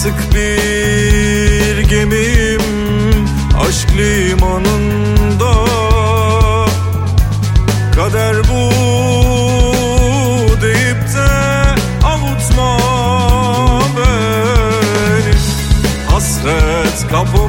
artık bir gemim Aşk limanında. Kader bu deyip de avutma beni. Hasret kapı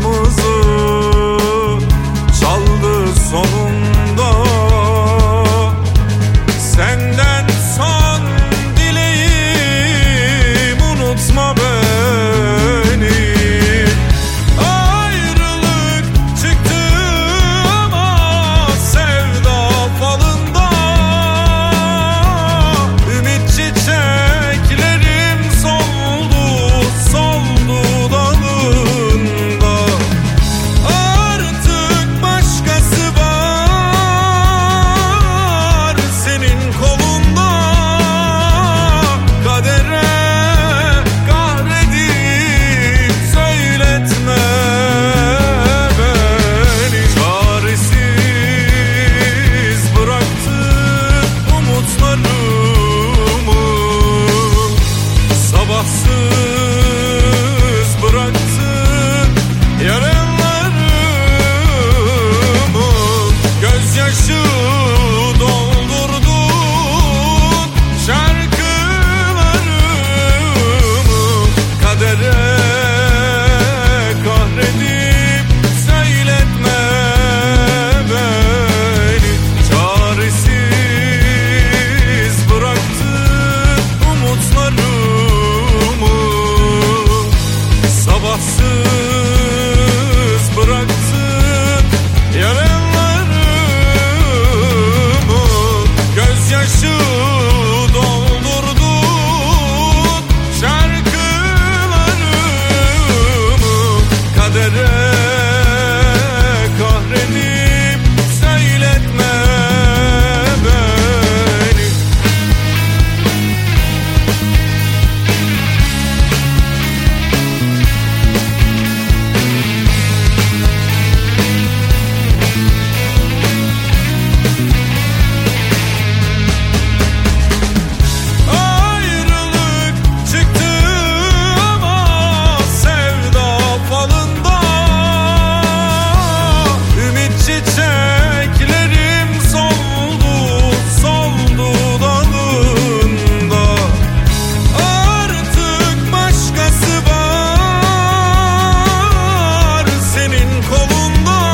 mundo